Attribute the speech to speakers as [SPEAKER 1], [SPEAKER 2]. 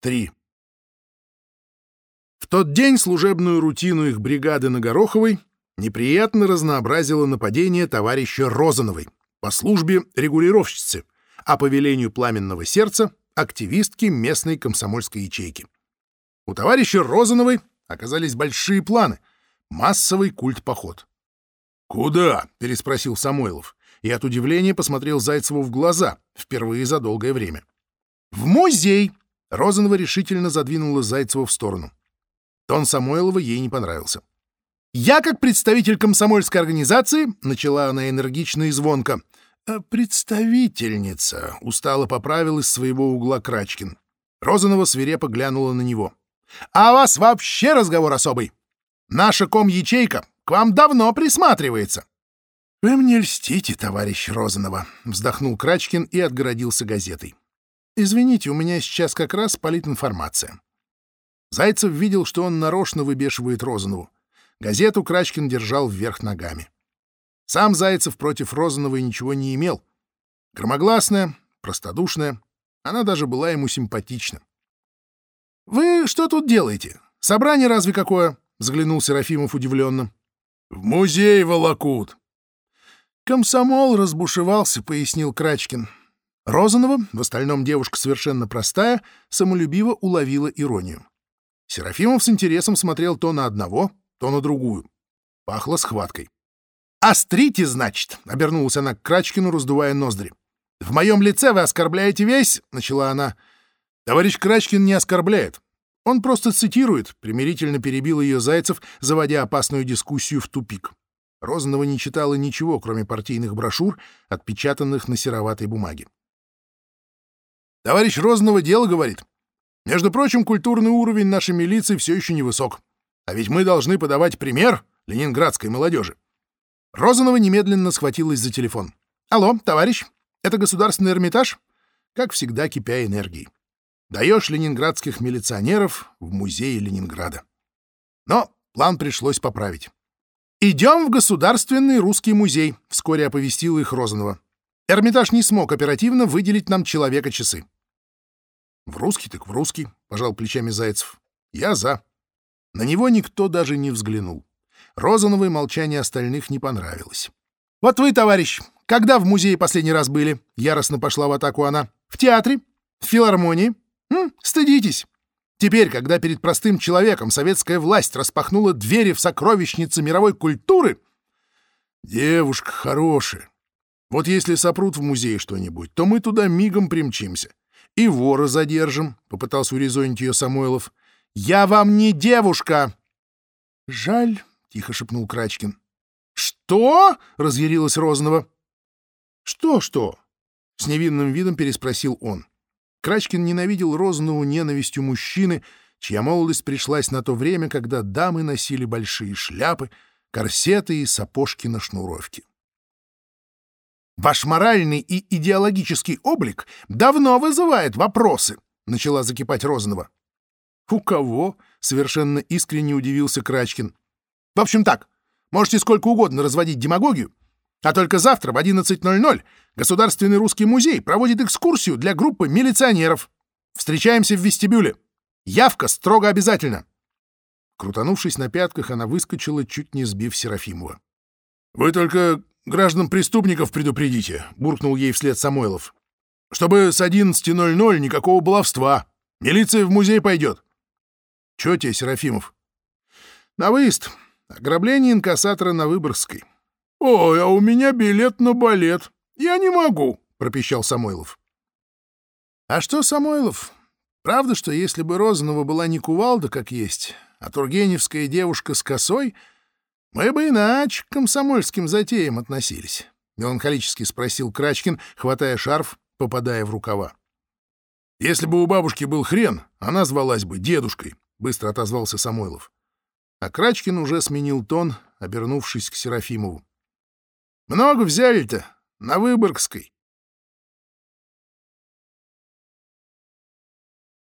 [SPEAKER 1] 3. В тот день служебную рутину их бригады на Гороховой неприятно разнообразило нападение товарища Розановой по службе регулировщицы, а по велению пламенного сердца активистки местной комсомольской ячейки. У товарища Розановой оказались большие планы — массовый культ-поход. «Куда?» — переспросил Самойлов, и от удивления посмотрел Зайцеву в глаза впервые за долгое время. «В музей!» — Розанова решительно задвинула Зайцева в сторону. Тон Самойлова ей не понравился. «Я, как представитель комсомольской организации», — начала она энергично и звонко. «Э, «Представительница», — устало поправил из своего угла Крачкин. Розанова свирепо глянула на него. «А у вас вообще разговор особый. Наша ком-ячейка к вам давно присматривается». «Вы мне льстите, товарищ Розанова», — вздохнул Крачкин и отгородился газетой. «Извините, у меня сейчас как раз политинформация». Зайцев видел, что он нарочно выбешивает Розанову. Газету Крачкин держал вверх ногами. Сам Зайцев против Розановой ничего не имел. Громогласная, простодушная, она даже была ему симпатична. «Вы что тут делаете? Собрание разве какое?» — взглянул Серафимов удивленно. «В музей волокут». «Комсомол разбушевался», — пояснил Крачкин. Розанова, в остальном девушка совершенно простая, самолюбиво уловила иронию. Серафимов с интересом смотрел то на одного, то на другую. Пахло схваткой. «Острите, значит!» — обернулась она к Крачкину, раздувая ноздри. «В моем лице вы оскорбляете весь...» — начала она. «Товарищ Крачкин не оскорбляет. Он просто цитирует», — примирительно перебил ее Зайцев, заводя опасную дискуссию в тупик. Розанова не читала ничего, кроме партийных брошюр, отпечатанных на сероватой бумаге. «Товарищ Розанова дело говорит. Между прочим, культурный уровень нашей милиции все еще невысок. А ведь мы должны подавать пример ленинградской молодежи». Розанова немедленно схватилась за телефон. «Алло, товарищ, это государственный Эрмитаж?» Как всегда, кипя энергией. Даешь ленинградских милиционеров в музее Ленинграда. Но план пришлось поправить. «Идем в Государственный русский музей», — вскоре оповестил их Розанова. Эрмитаж не смог оперативно выделить нам человека-часы. «В русский так в русский», — пожал плечами Зайцев. «Я за». На него никто даже не взглянул. Розановой молчание остальных не понравилось. «Вот вы, товарищ, когда в музее последний раз были?» — яростно пошла в атаку она. «В театре? В филармонии? М? Стыдитесь!» Теперь, когда перед простым человеком советская власть распахнула двери в сокровищницы мировой культуры... Девушка хорошая. Вот если сопрут в музее что-нибудь, то мы туда мигом примчимся. И вора задержим, — попытался урезонить ее Самойлов. Я вам не девушка! Жаль, — тихо шепнул Крачкин. Что? — разъярилась Рознова. Что-что? С невинным видом переспросил он. Крачкин ненавидел Рознову ненавистью мужчины, чья молодость пришлась на то время, когда дамы носили большие шляпы, корсеты и сапожки на шнуровке. «Ваш моральный и идеологический облик давно вызывает вопросы», — начала закипать Рознова. «У кого?» — совершенно искренне удивился Крачкин. «В общем так, можете сколько угодно разводить демагогию, а только завтра в 11.00 Государственный русский музей проводит экскурсию для группы милиционеров. Встречаемся в вестибюле. Явка строго обязательна. Крутанувшись на пятках, она выскочила, чуть не сбив Серафимова. «Вы только граждан преступников предупредите», — буркнул ей вслед Самойлов. «Чтобы с 11.00 никакого баловства. Милиция в музей пойдет». «Чё тебе, Серафимов?» «На выезд. Ограбление инкассатора на Выборгской». «Ой, а у меня билет на балет. Я не могу», — пропищал Самойлов. «А что, Самойлов? Правда, что если бы Розанова была не кувалда, как есть, а тургеневская девушка с косой, мы бы иначе к комсомольским затеям относились?» — меланхолически спросил Крачкин, хватая шарф, попадая в рукава. «Если бы у бабушки был хрен, она звалась бы дедушкой», — быстро отозвался Самойлов. А Крачкин уже сменил тон, обернувшись к Серафимову. Много взяли-то на Выборгской.